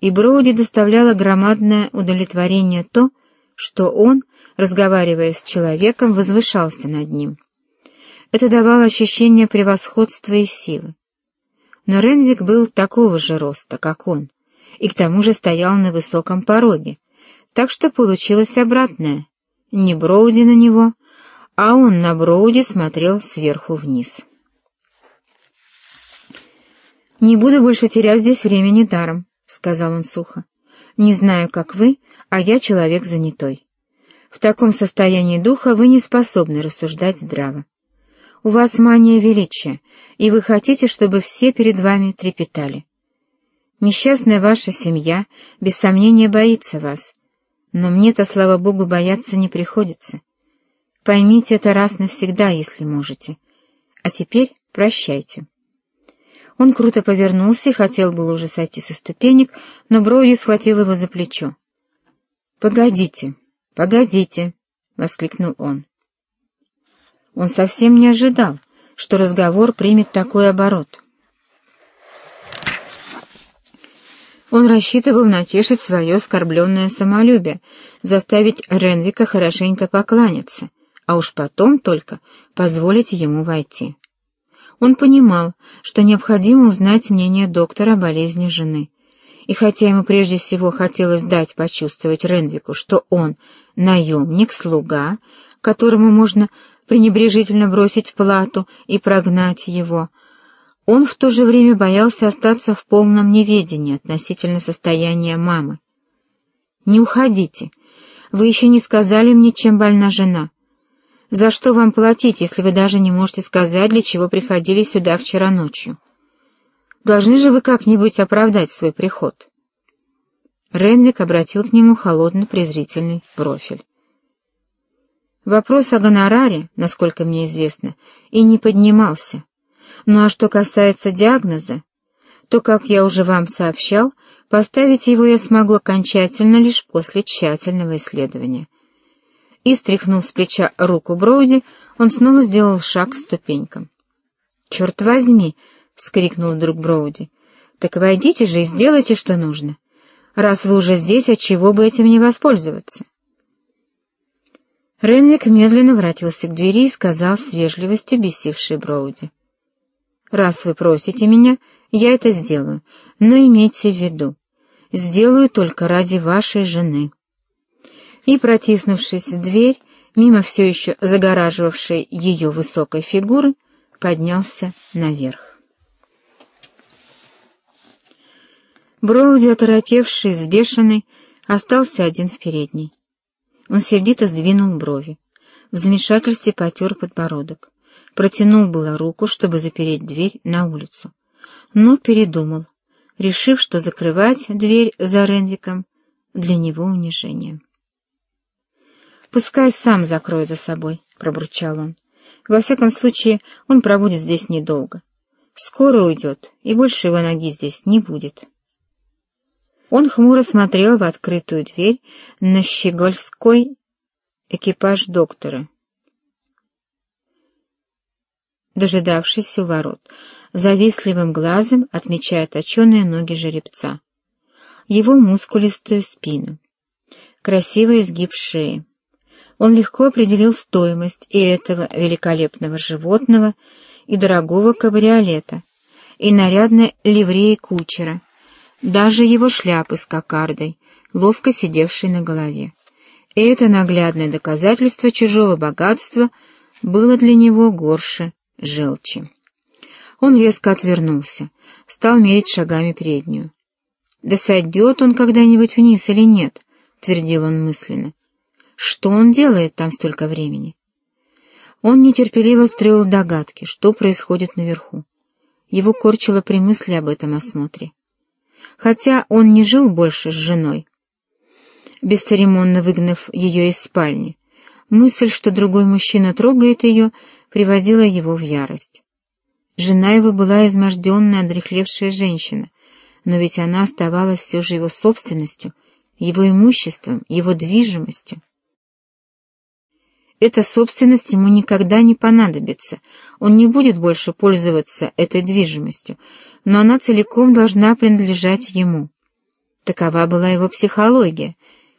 и Броуди доставляло громадное удовлетворение то, что он, разговаривая с человеком, возвышался над ним. Это давало ощущение превосходства и силы. Но Ренвик был такого же роста, как он, и к тому же стоял на высоком пороге, так что получилось обратное. Не Броуди на него, а он на Броуди смотрел сверху вниз. «Не буду больше терять здесь времени даром», — сказал он сухо. «Не знаю, как вы, а я человек занятой. В таком состоянии духа вы не способны рассуждать здраво. У вас мания величия, и вы хотите, чтобы все перед вами трепетали. Несчастная ваша семья, без сомнения, боится вас, но мне-то, слава богу, бояться не приходится. Поймите это раз навсегда, если можете. А теперь прощайте». Он круто повернулся и хотел было уже сойти со ступенек, но Броуди схватил его за плечо. «Погодите, погодите!» — воскликнул он. Он совсем не ожидал, что разговор примет такой оборот. Он рассчитывал натешить свое оскорбленное самолюбие, заставить Ренвика хорошенько покланяться, а уж потом только позволить ему войти. Он понимал, что необходимо узнать мнение доктора о болезни жены. И хотя ему прежде всего хотелось дать почувствовать Ренвику, что он наемник, слуга, которому можно пренебрежительно бросить плату и прогнать его, он в то же время боялся остаться в полном неведении относительно состояния мамы. «Не уходите. Вы еще не сказали мне, чем больна жена. За что вам платить, если вы даже не можете сказать, для чего приходили сюда вчера ночью? Должны же вы как-нибудь оправдать свой приход. Ренвик обратил к нему холодно-презрительный профиль. Вопрос о гонораре, насколько мне известно, и не поднимался. Ну а что касается диагноза, то, как я уже вам сообщал, поставить его я смогу окончательно лишь после тщательного исследования — и, стряхнув с плеча руку Броуди, он снова сделал шаг к ступенькам. «Черт возьми!» — вскрикнул вдруг Броуди. «Так войдите же и сделайте, что нужно. Раз вы уже здесь, отчего бы этим не воспользоваться?» Ренвик медленно вратился к двери и сказал с вежливостью бесившей Броуди. «Раз вы просите меня, я это сделаю, но имейте в виду, сделаю только ради вашей жены» и, протиснувшись в дверь, мимо все еще загораживавшей ее высокой фигуры, поднялся наверх. Броуди, оторопевший, сбешенный, остался один в передней. Он сердито сдвинул брови. В замешательстве потер подбородок. Протянул было руку, чтобы запереть дверь на улицу. Но передумал, решив, что закрывать дверь за Ренвиком для него унижение. «Пускай сам закроет за собой», — пробурчал он. «Во всяком случае, он пробудет здесь недолго. Скоро уйдет, и больше его ноги здесь не будет». Он хмуро смотрел в открытую дверь на щегольской экипаж доктора, дожидавшийся у ворот, завистливым глазом отмечая точеные ноги жеребца, его мускулистую спину, красивый изгиб шеи, он легко определил стоимость и этого великолепного животного, и дорогого кабриолета, и нарядной ливреи кучера, даже его шляпы с кокардой, ловко сидевшей на голове. И это наглядное доказательство чужого богатства было для него горше желчи. Он резко отвернулся, стал мерить шагами переднюю. «Да сойдет он когда-нибудь вниз или нет?» — твердил он мысленно. Что он делает там столько времени? Он нетерпеливо строил догадки, что происходит наверху. Его корчило при мысли об этом осмотре. Хотя он не жил больше с женой, бесцеремонно выгнав ее из спальни, мысль, что другой мужчина трогает ее, приводила его в ярость. Жена его была изможденная, одрехлевшая женщина, но ведь она оставалась все же его собственностью, его имуществом, его движимостью. Эта собственность ему никогда не понадобится, он не будет больше пользоваться этой движимостью, но она целиком должна принадлежать ему. Такова была его психология,